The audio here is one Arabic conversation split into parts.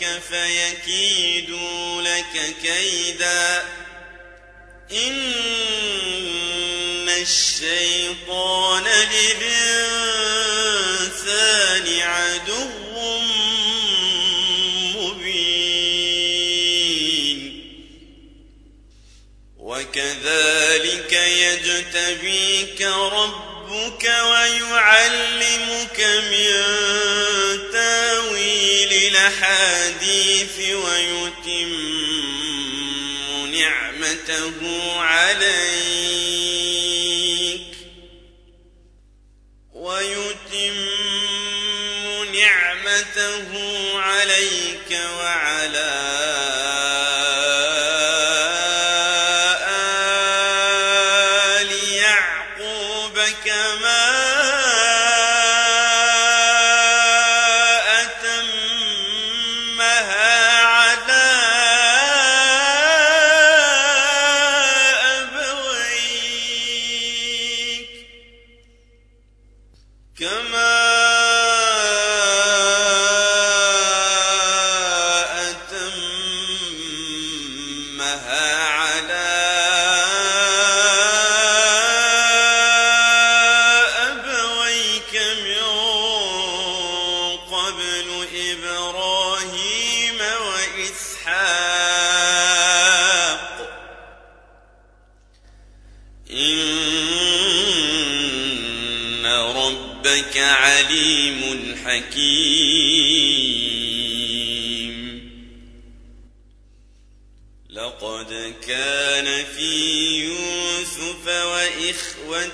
ربك فيكيدوا لك كيدا. إن الشيطان للإنسان عدو مبين. وكذلك يجتبيك ربك ويعلمك من تاويل للحديث ويتم نعمته عليك. ويتم نعمته عليك وعلى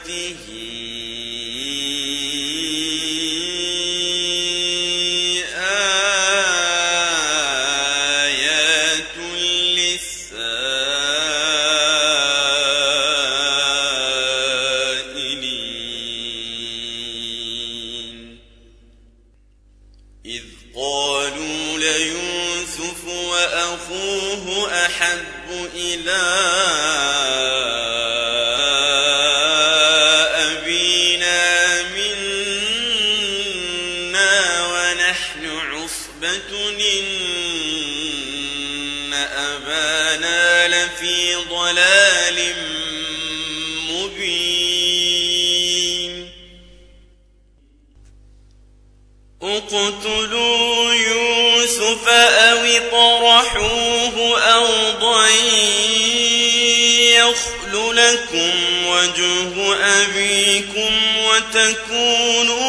به آيات للسائلين. إذ قالوا ليوسف وأخوه أحب إلى لكم وجه أبيكم وتكونوا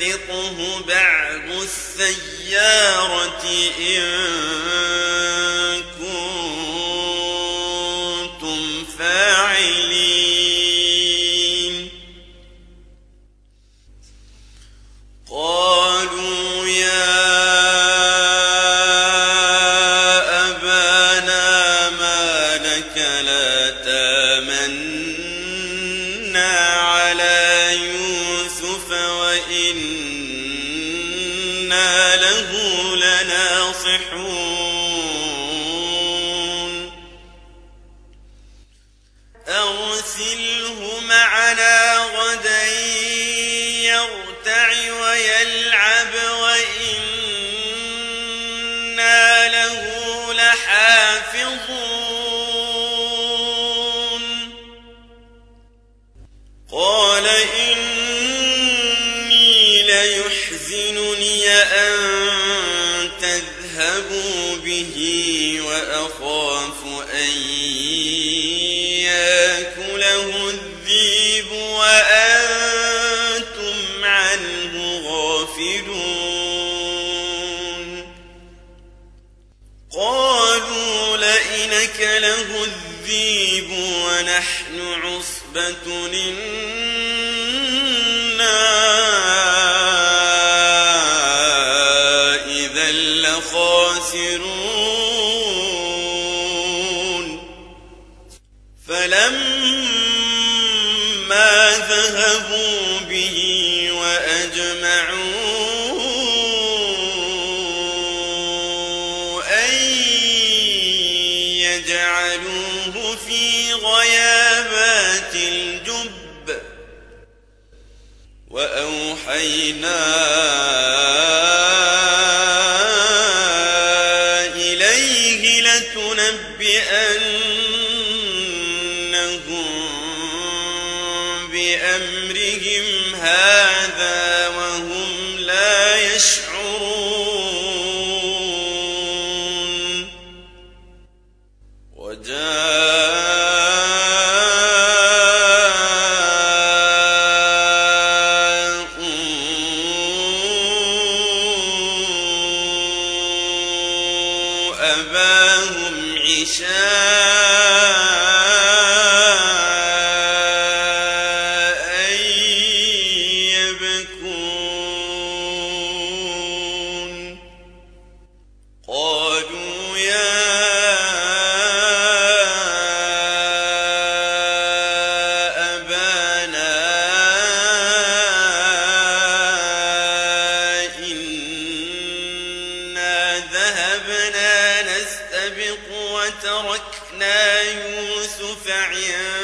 يلتقه بعض السيارة إن قال إني ليحزنني أن تذهبوا به وأخاف أن يأكله الذيب وأنتم عنه غافلون. قالوا لئن أكله الذيب ونحن عصبة وأوحينا من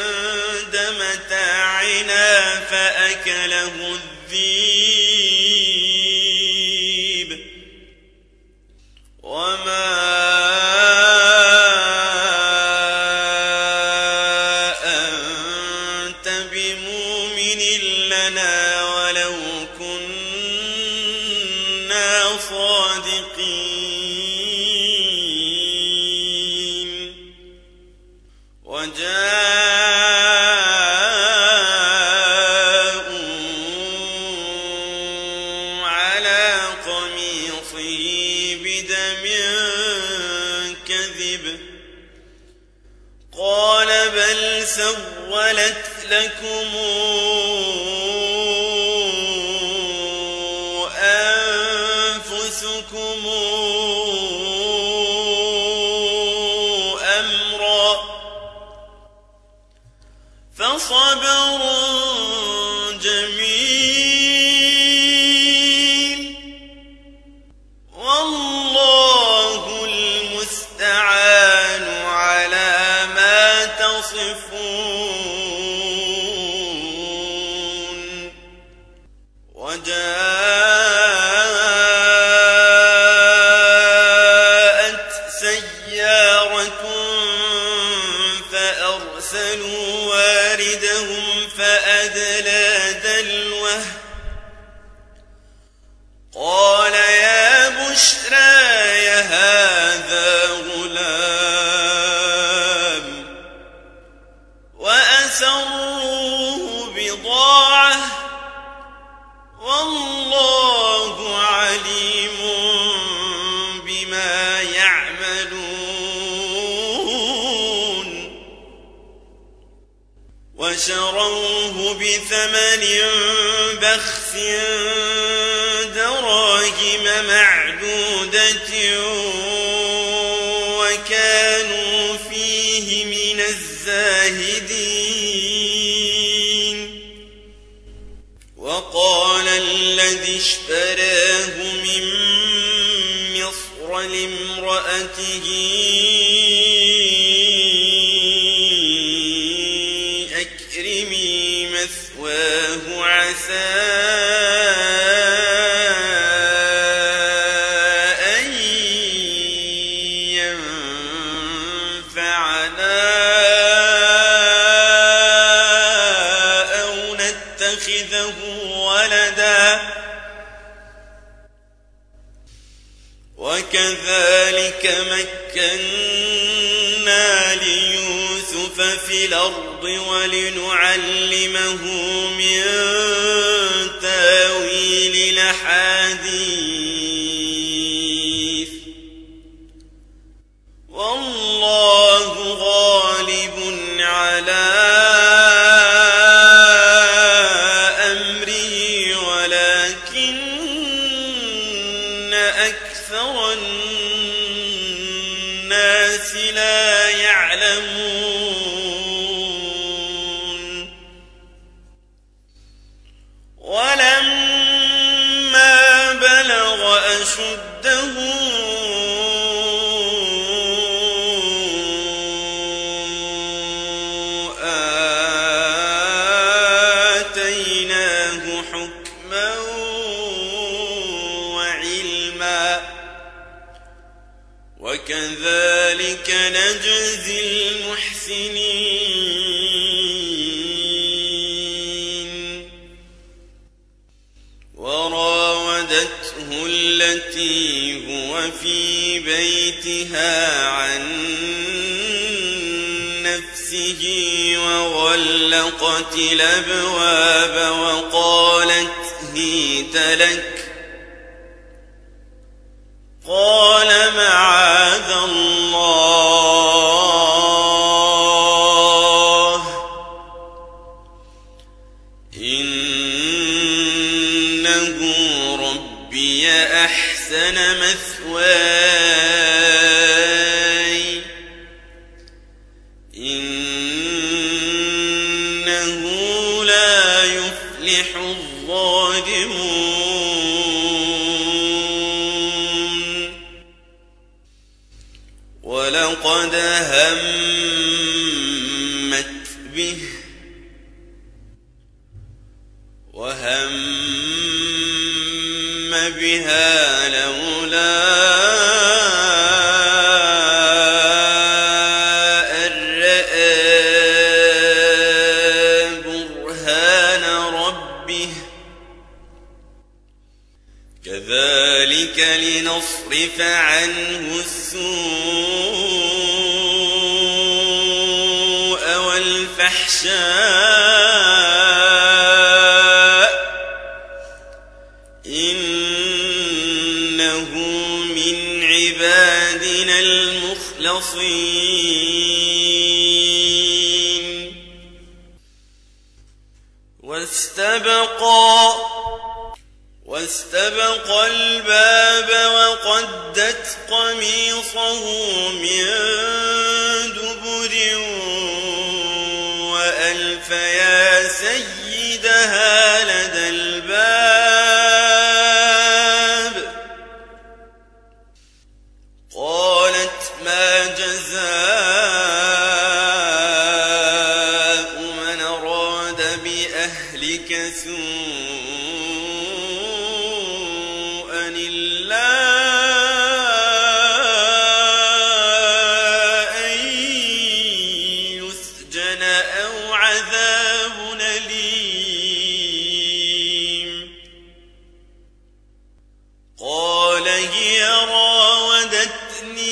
من الزاهدين. وقال الذي اشتراه من مصر لامرأته مكنا ليوسف في الأرض ولنعلمه من زوجتها عن نفسه وغلقت الأبواب وقالت هيت لك. قال معاذ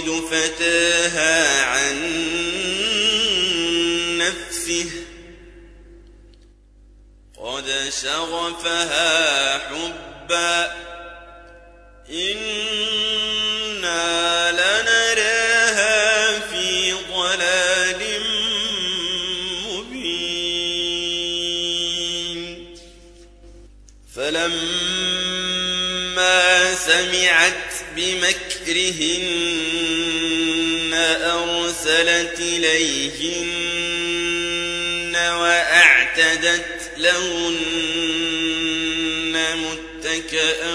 تراود فتاها عن نفسه قد شغفها حبا إنا لنراها في ضلال مبين. فلما سمعت بمكرهن أرسلت إليهن وأعتدت لهن متكئا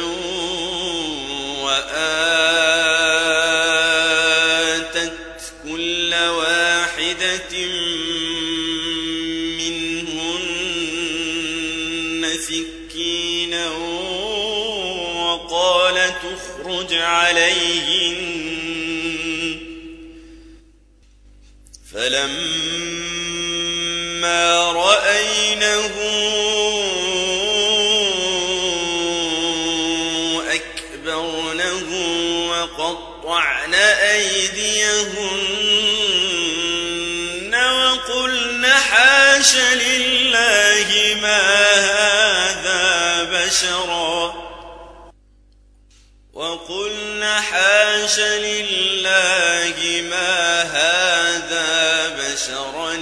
لله ما هذا بشرا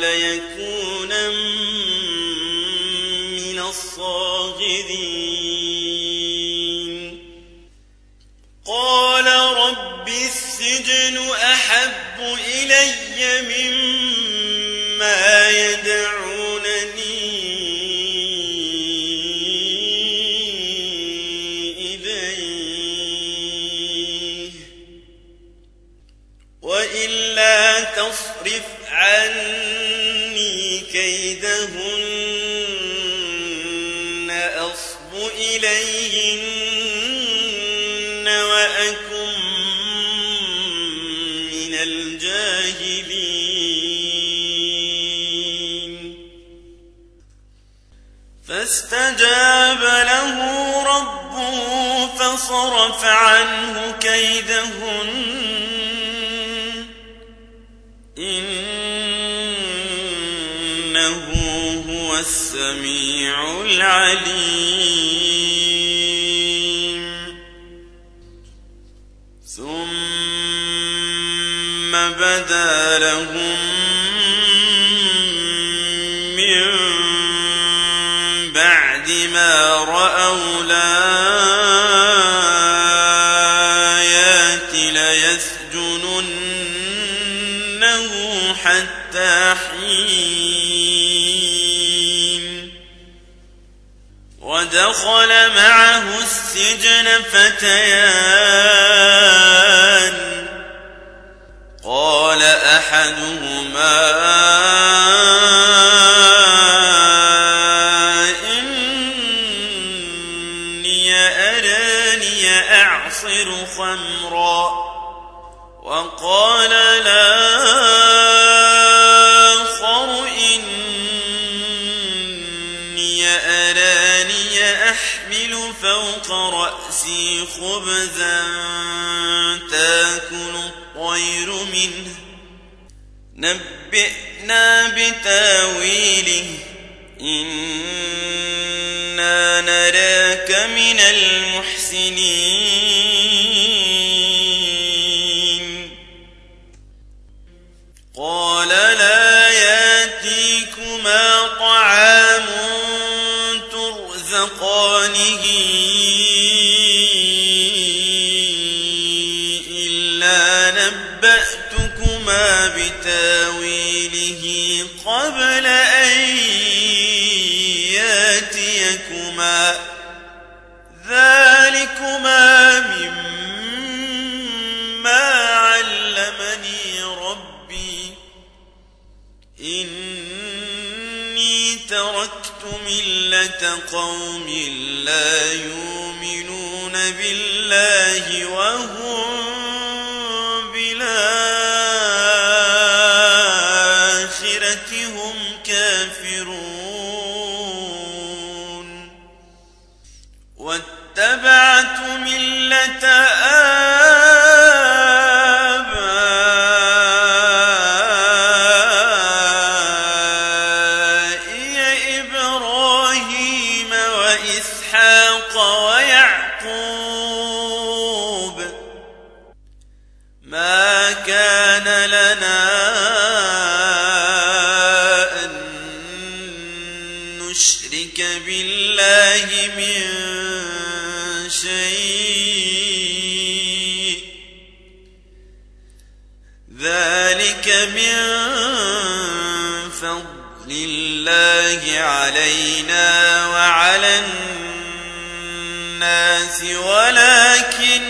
فليكونا من الصاغرين. قال رب السجن أحب إلي من فاستجاب له ربه فصرف عنه كيدهن. إنه هو السميع العليم. ودخل معه السجن فتيان. قال أحدهما خبزا تاكل الطير منه. نبئنا بتاويله. إنا نراك من المحسنين. قبل أن ياتيكما. ذلكما مما علمني ربي. إني تركت ملة قوم لا يؤمنون بالله وهم ولكن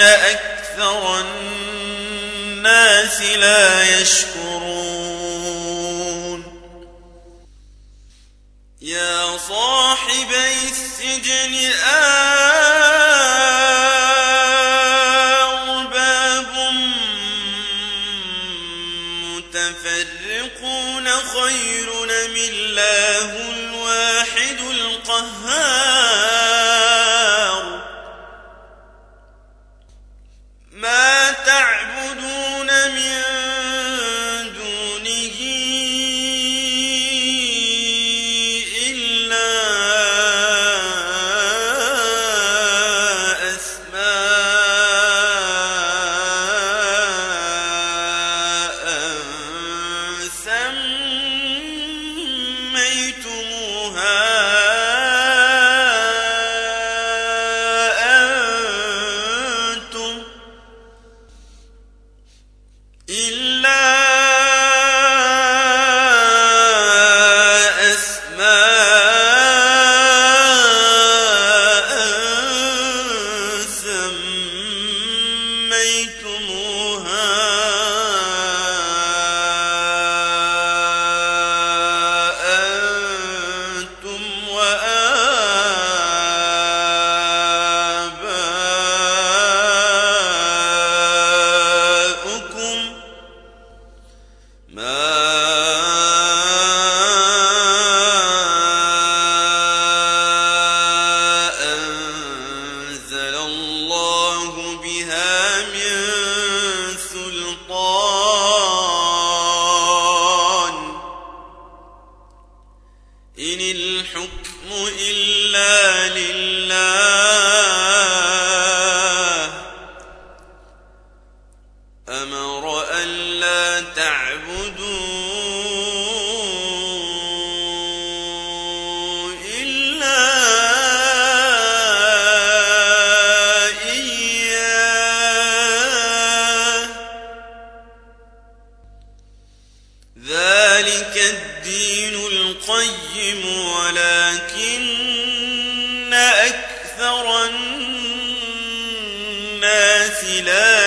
أكثر الناس لا يشكرون. يا صاحبي السجن أرباب متفرقون خير من الله الواحد القهار.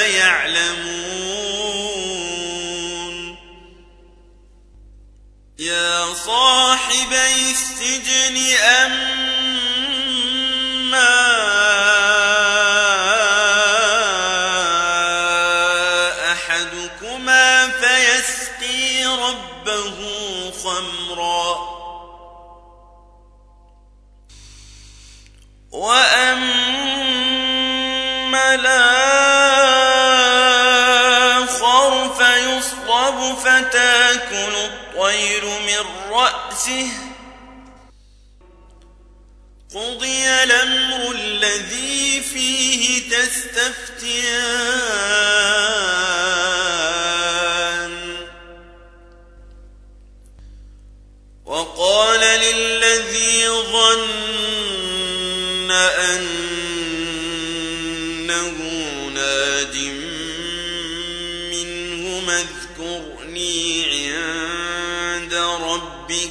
يعلمون. يا صاحبي السجن أما فتاكل الطير من رأسه. قضي الأمر الذي فيه تستفتيان. وقال للذي ظن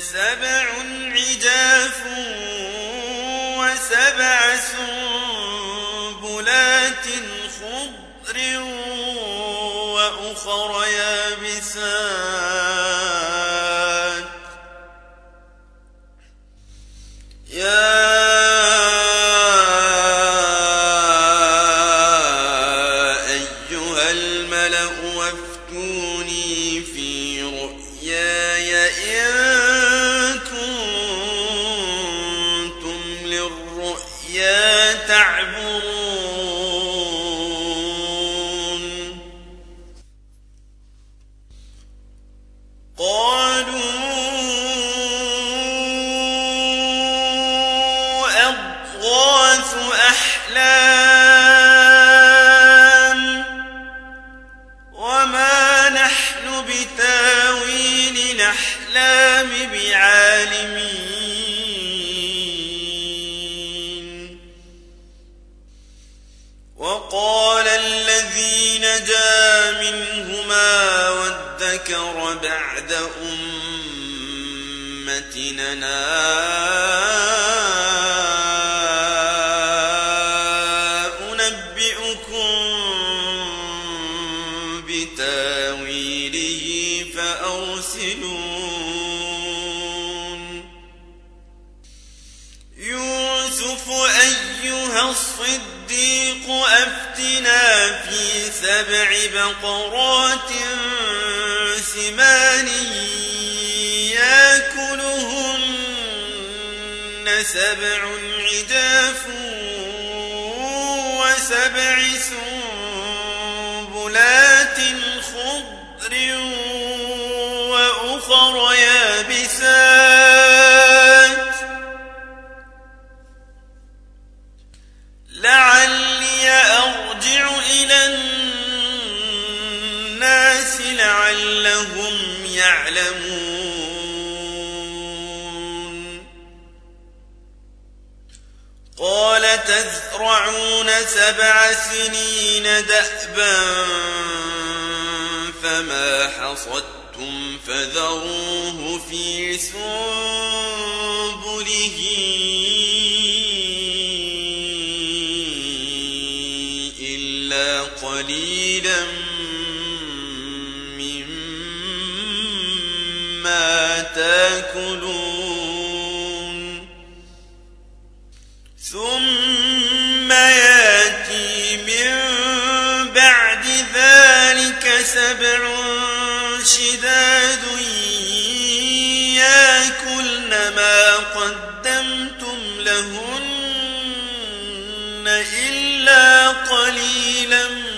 سبع عجاف وسبع سنبلات خضر وأخر يابسات للرؤيا ثم ياتي من بعد ذلك سبع شداد ياكلن ما قدمتم لهن إلا قليلا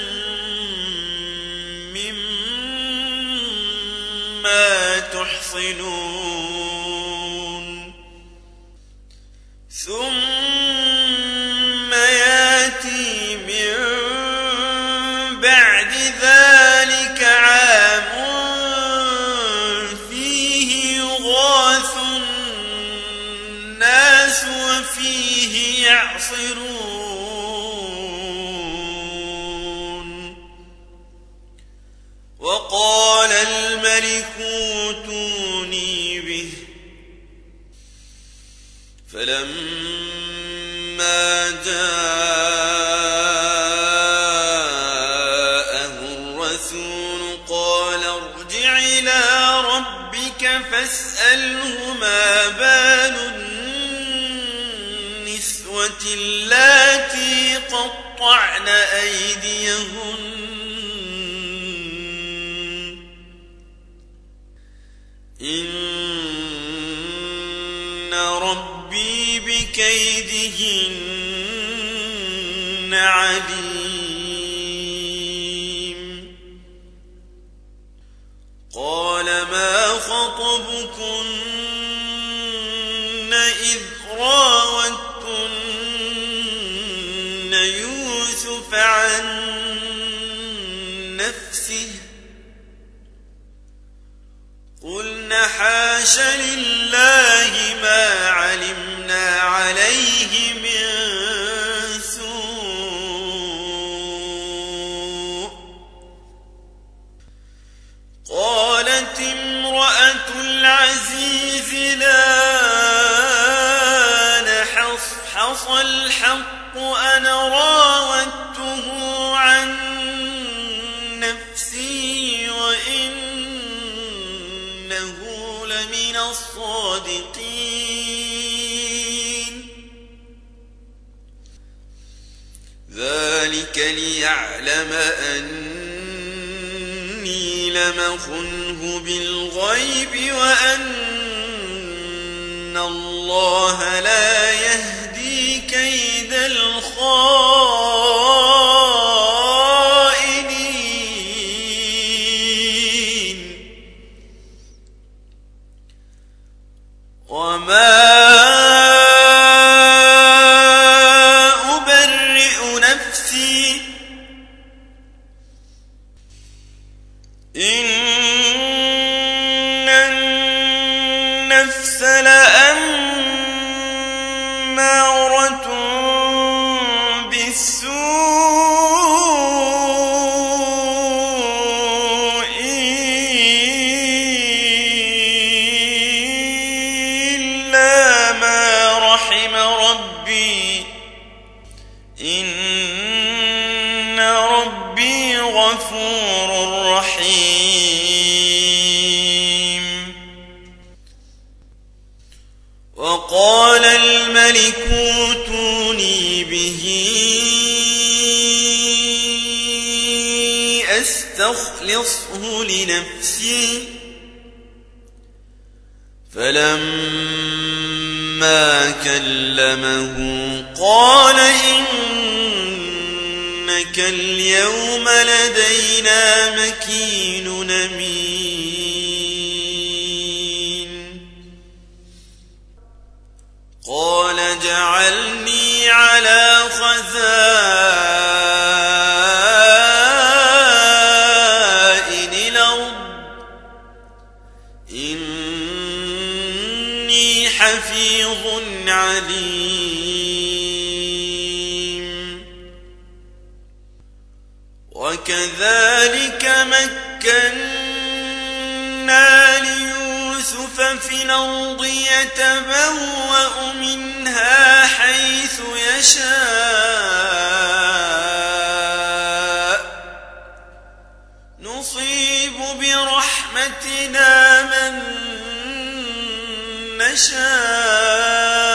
يحصنون أيديهن إن ربي بكيدهن عليم قال ما خطبكن يوسف عن نفسه. قلنا حاش لله ما علمنا عليه من سوء. قالت امرأة العزيز لا نحصحص الحق أنا راودته عن نفسي وإنه لمن الصادقين. ذلك ليعلم أني لم أخنه بالغيب وأن الله لا يهدي كيد فلما كلمه قال إنك اليوم لدينا مكين أمين. قال جعلني على خزائن حفيظ عليم. وكذلك مكنا ليوسف في الأرض يتبوأ منها حيث يشاء. نصيب برحمتنا من نشاء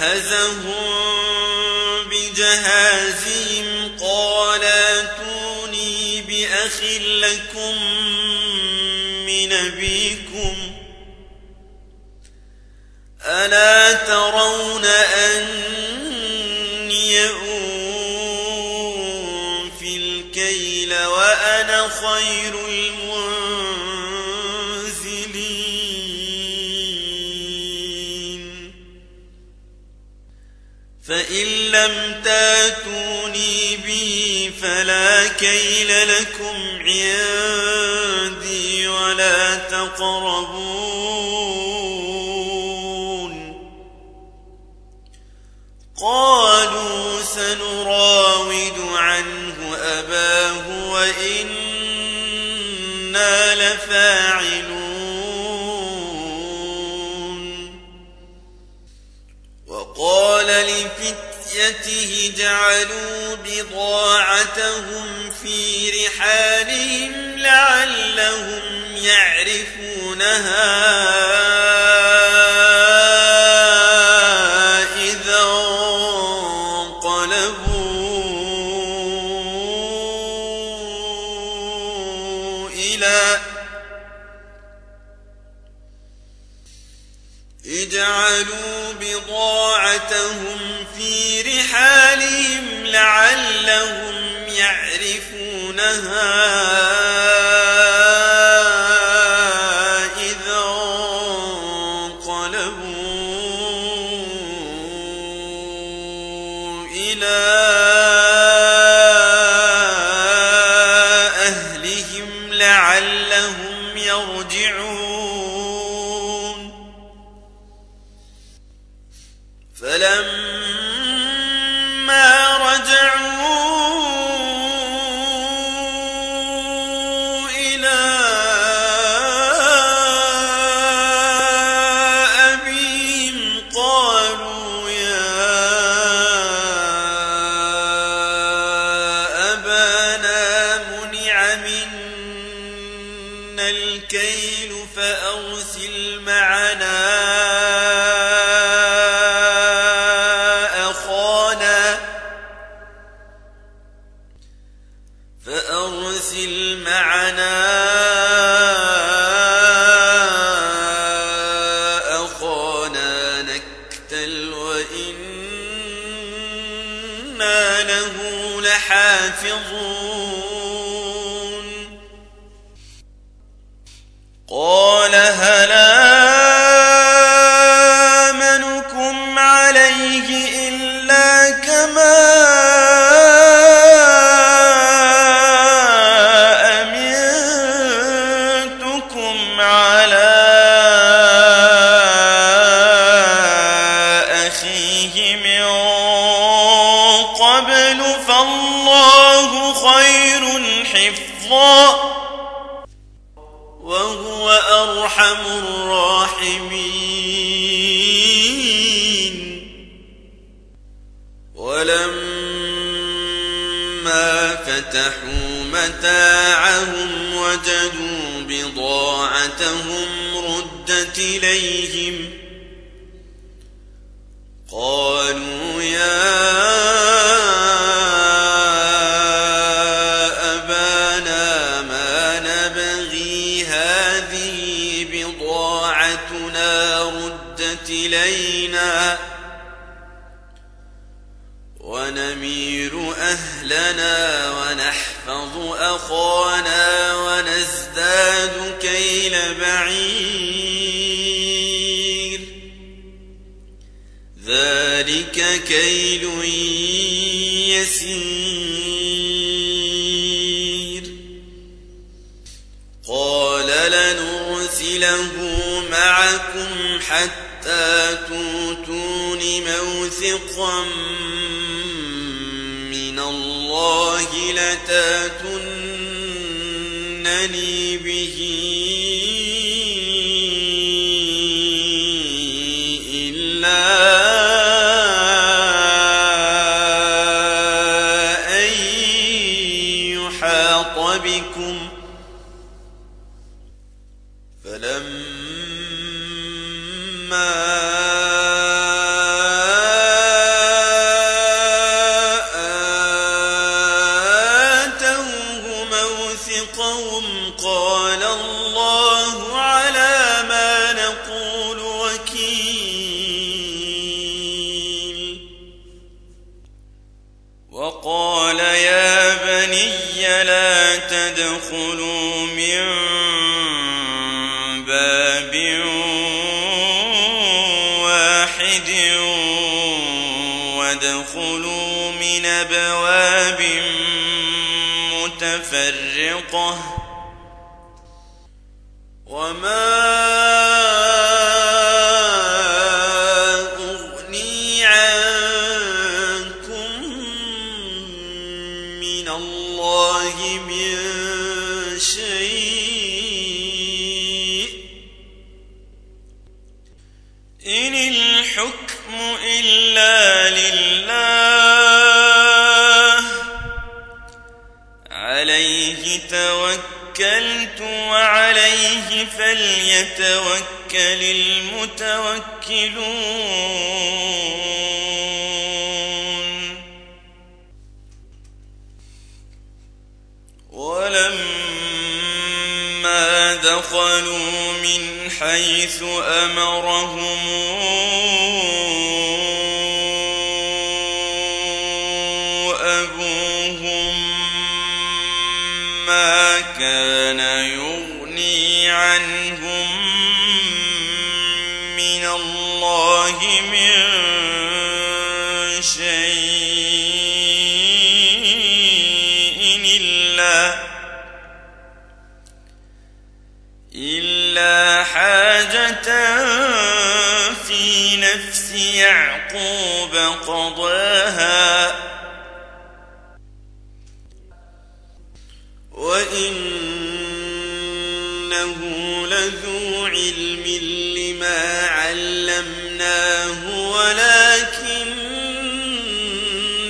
جهزهم بجهازهم قال ائتوني بأخ لكم من أبيكم ألا ترون أني أوفي الكيل وأنا خير المنزلين فإن لم تاتوني به فلا كيل لكم عندي ولا تقربون قالوا سنراود عنه أباه وإنا لفاعلون لفتيته جعلوا بضاعتهم في رحالهم لعلهم يعرفونها إذا انقلبوا اجعلوا بضاعتهم في رحالهم لعلهم يعرفونها. عليه إلا كما إليهم. قالوا يا أبانا ما نبغي هذه بضاعتنا ردت إلينا. ونمير أهلنا ونحفظ أخانا ونزداد كيل بعير. ذلك كيل يسير. قال لنرسله معكم حتى توتون موثقا من الله لتاتونني فليتوكل المتوكلون. ولما دخلوا من حيث أمرهم يعقوب قضاها. وإنه لذو علم لما علمناه ولكن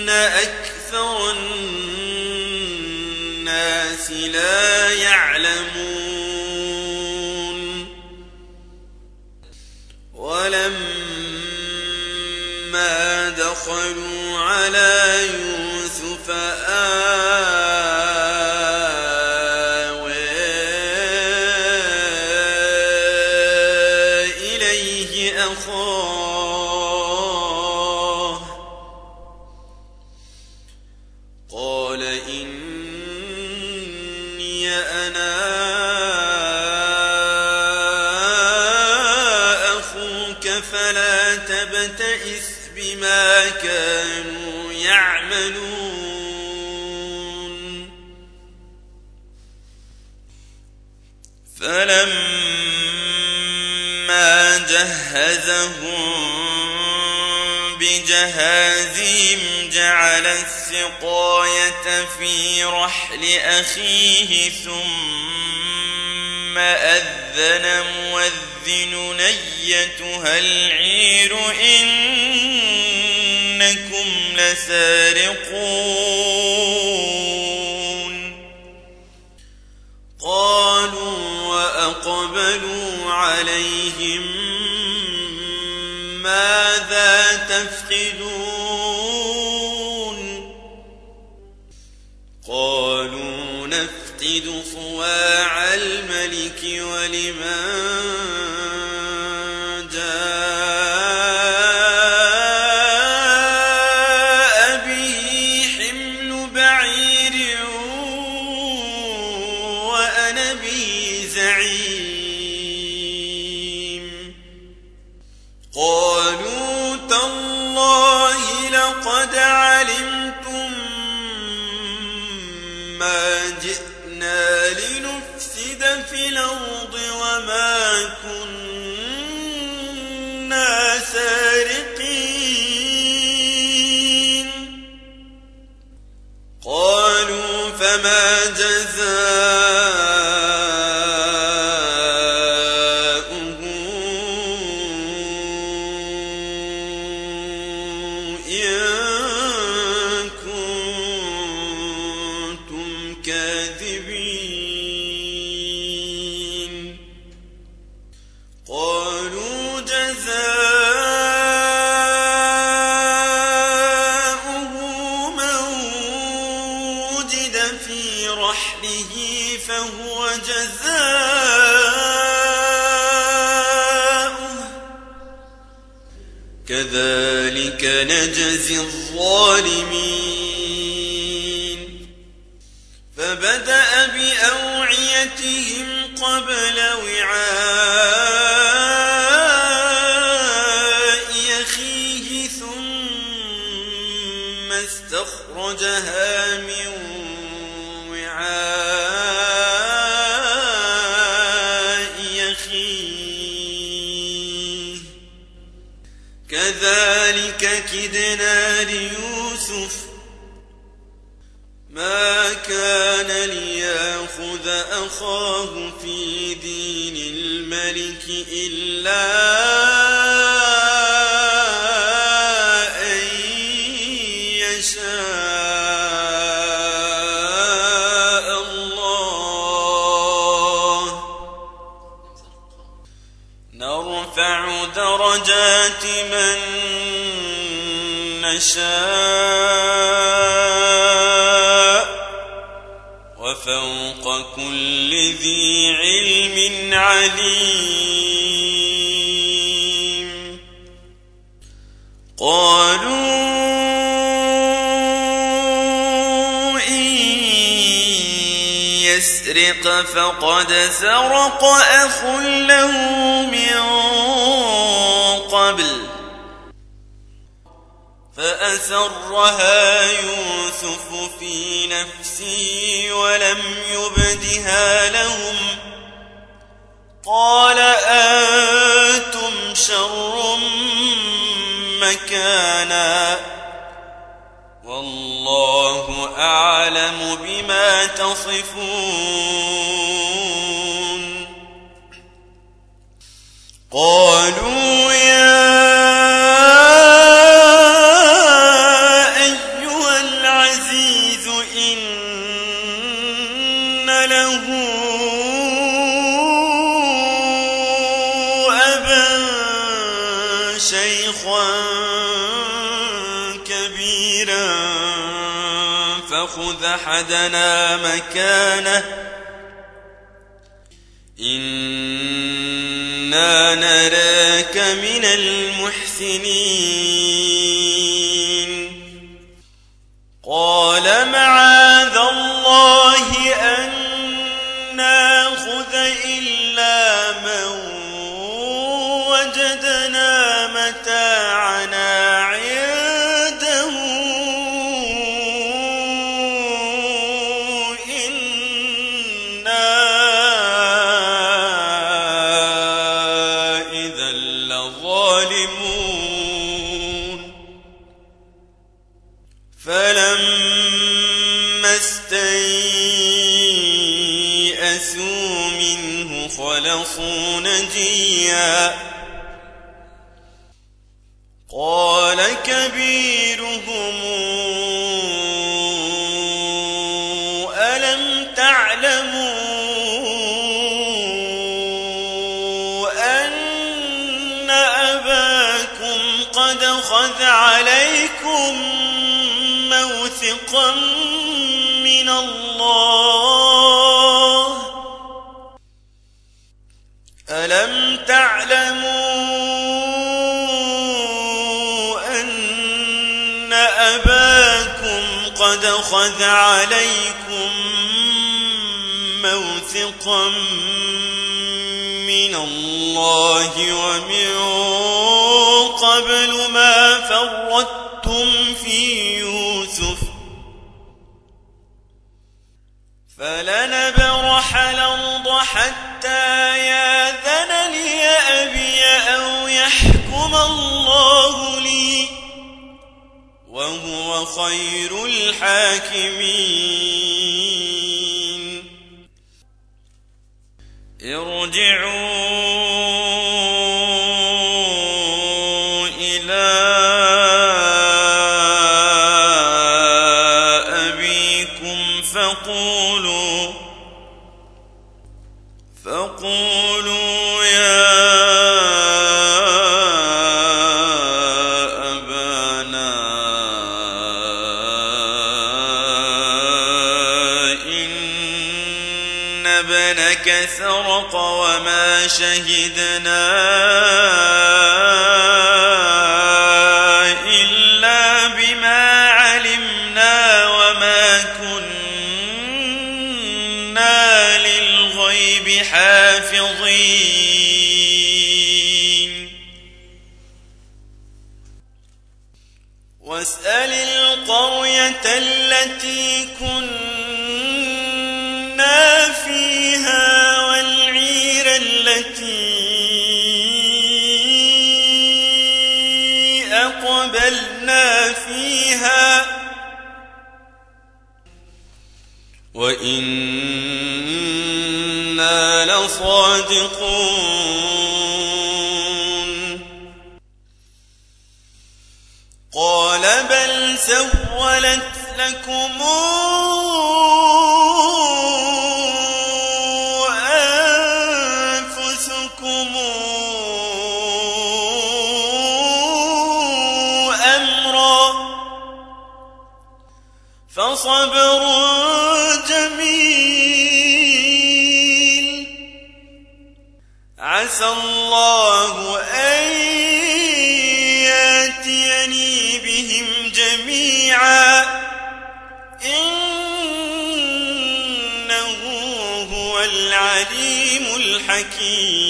أكثر الناس لا يعلمون. ولما دخلوا على يوسف آوى يعملون. فلما جهزهم بجهازهم جعل السقاية في رحل أخيه ثم أذن مؤذن نيتها العير إنكم لسارقون قالوا وأقبلوا عليهم ماذا تفقدون؟ قالوا نفقد صواع الملك ولمن قال أنتم شر مكانا والله أعلم بما تصفون قالوا وعدنا مكانه. إنا نراك من المحسنين. قال رزقا من الله. ألم تعلموا أن أباكم قد خذ عليكم موثقا من الله ومن قبل ما فردتم فيه فلنبرح الأرض حتى ياذن لي أبي أو يحكم الله لي وهو خير الحاكمين. ارجعون وإنا لصادقون. قال بل سولت لكم عسى الله أن يأتيني بهم جميعا. إنه هو العليم الحكيم.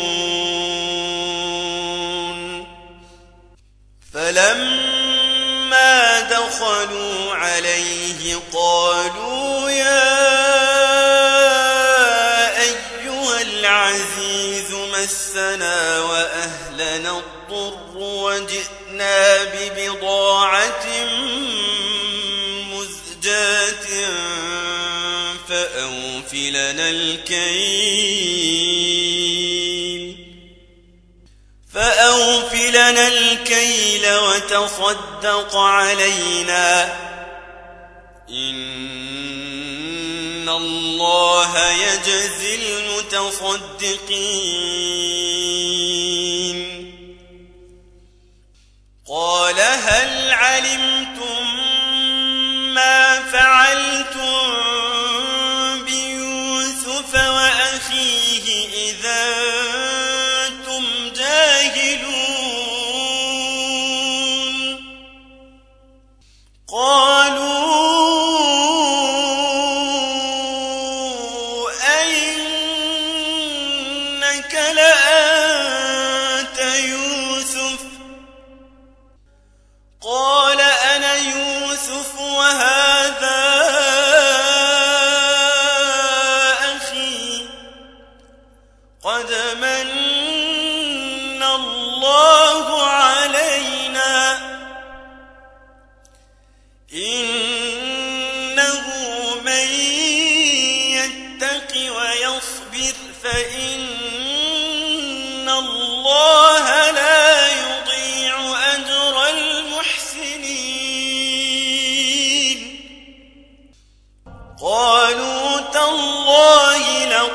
فلما دخلوا عليه قالوا يا أيها العزيز مسنا وأهلنا الضر وجئنا ببضاعة مزجاة فأوفلنا الكيل فأوفلنا الكيل وتصدق علينا. إن الله يجزي المتصدقين. قال هل علمتم ما فعلتم؟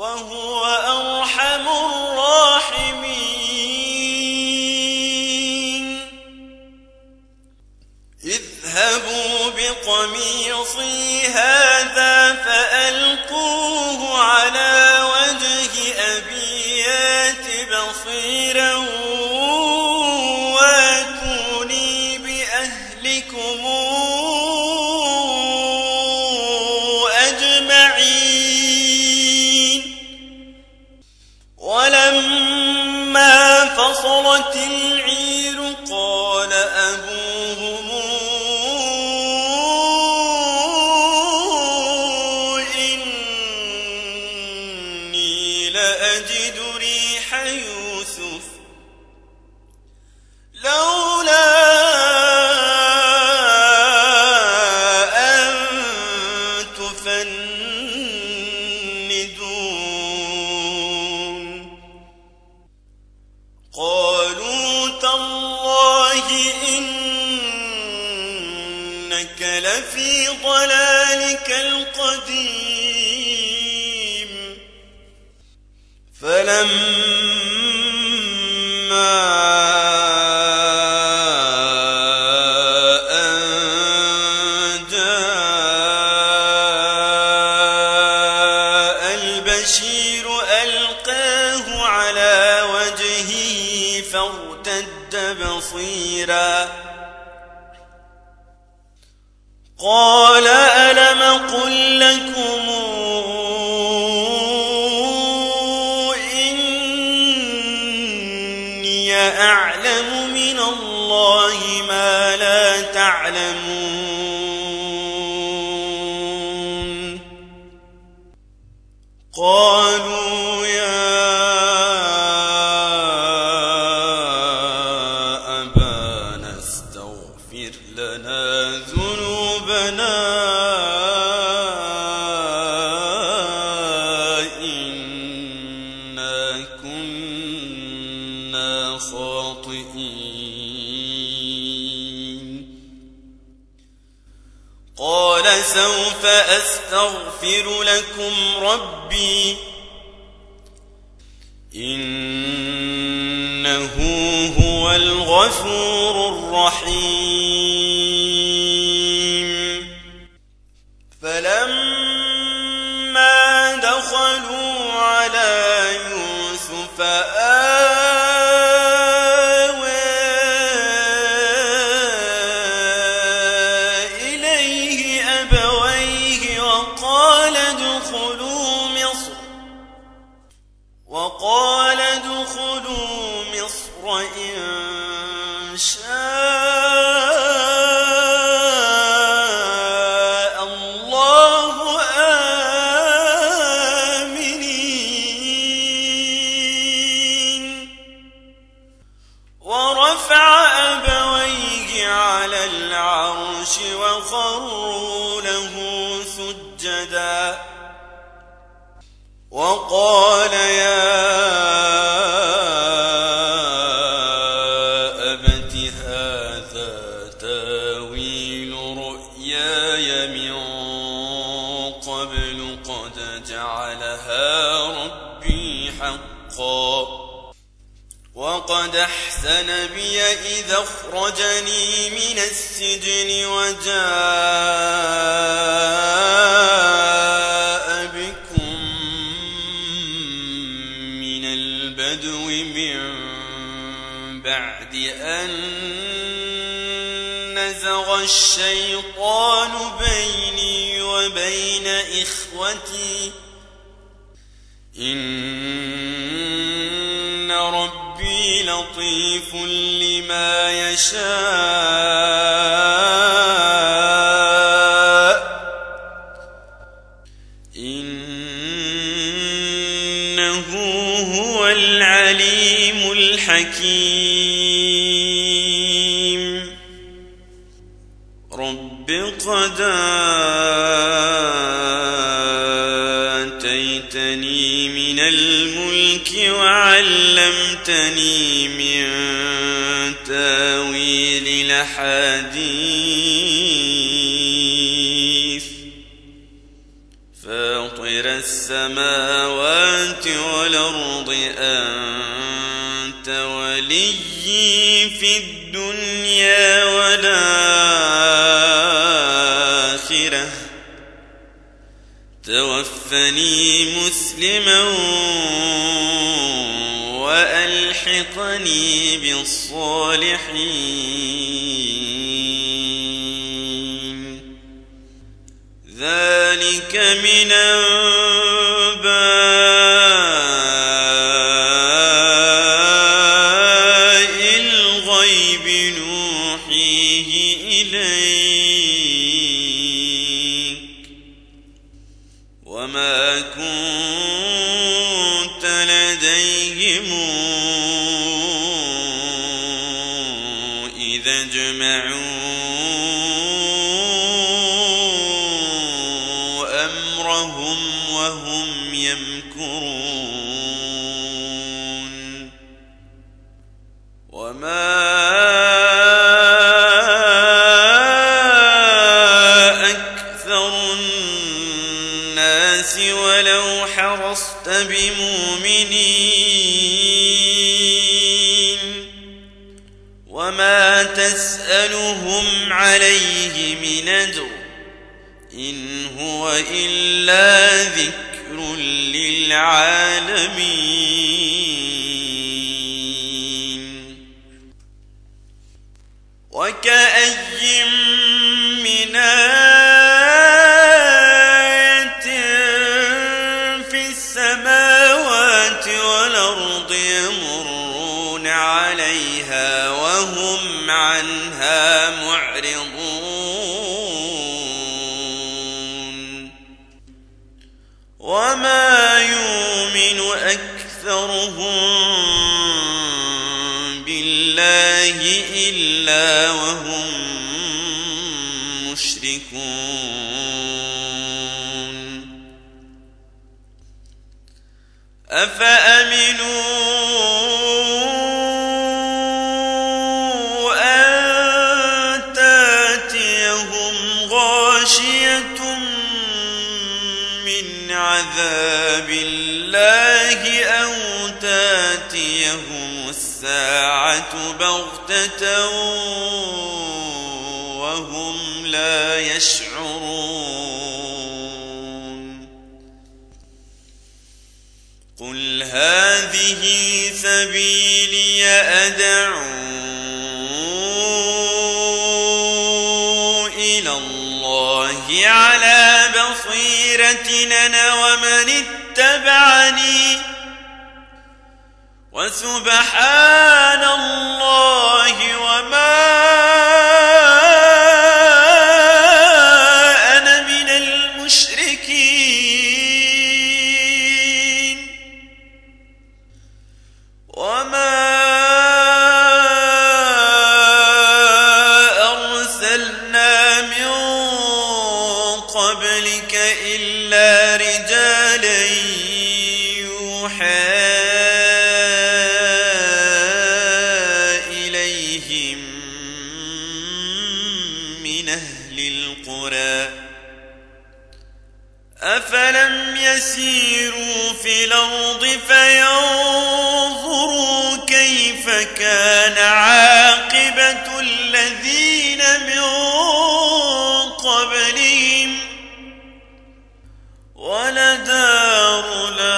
وهو أرحم الراحمين. اذهبوا بقميصي هذا كنا خاطئين. قال سوف أستغفر لكم ربي. إنه هو الغفور الرحيم. يوسف وقد أحسن بي إذا أخرجني من السجن وجاء بكم من البدو من بعد أن نزغ الشيطان بيني وبين إخوتي إن ربي لطيف لما يشاء. إنه هو العليم الحكيم. رب قد السماوات والأرض أنت ولي في الدنيا والآخرة. توفني مسلما وألحقني بالصالحين. ذلك من أنباء للعالمين وكأي من آية في السماوات والأرض يمرون عليها وهم عنها أفأمنوا أن تأتيهم غاشية من عذاب الله أو تأتيهم الساعة بغتة وهم لا يشعرون هذه سبيلي أدعو إلى الله على بصيرة أنا ومن اتبعني. وسبحان الله وما ولدار الآخرة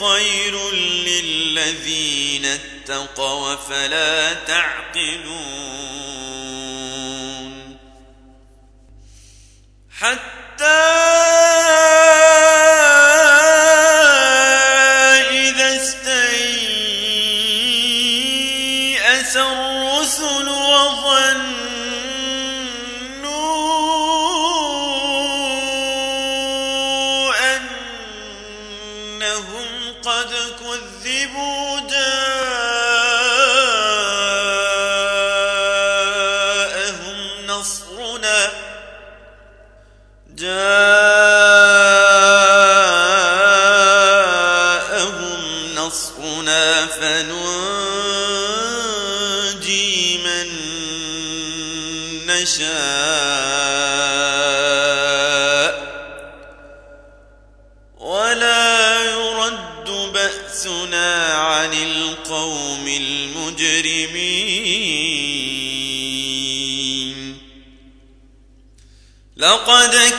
خير للذين اتقوا فلا تعقلون.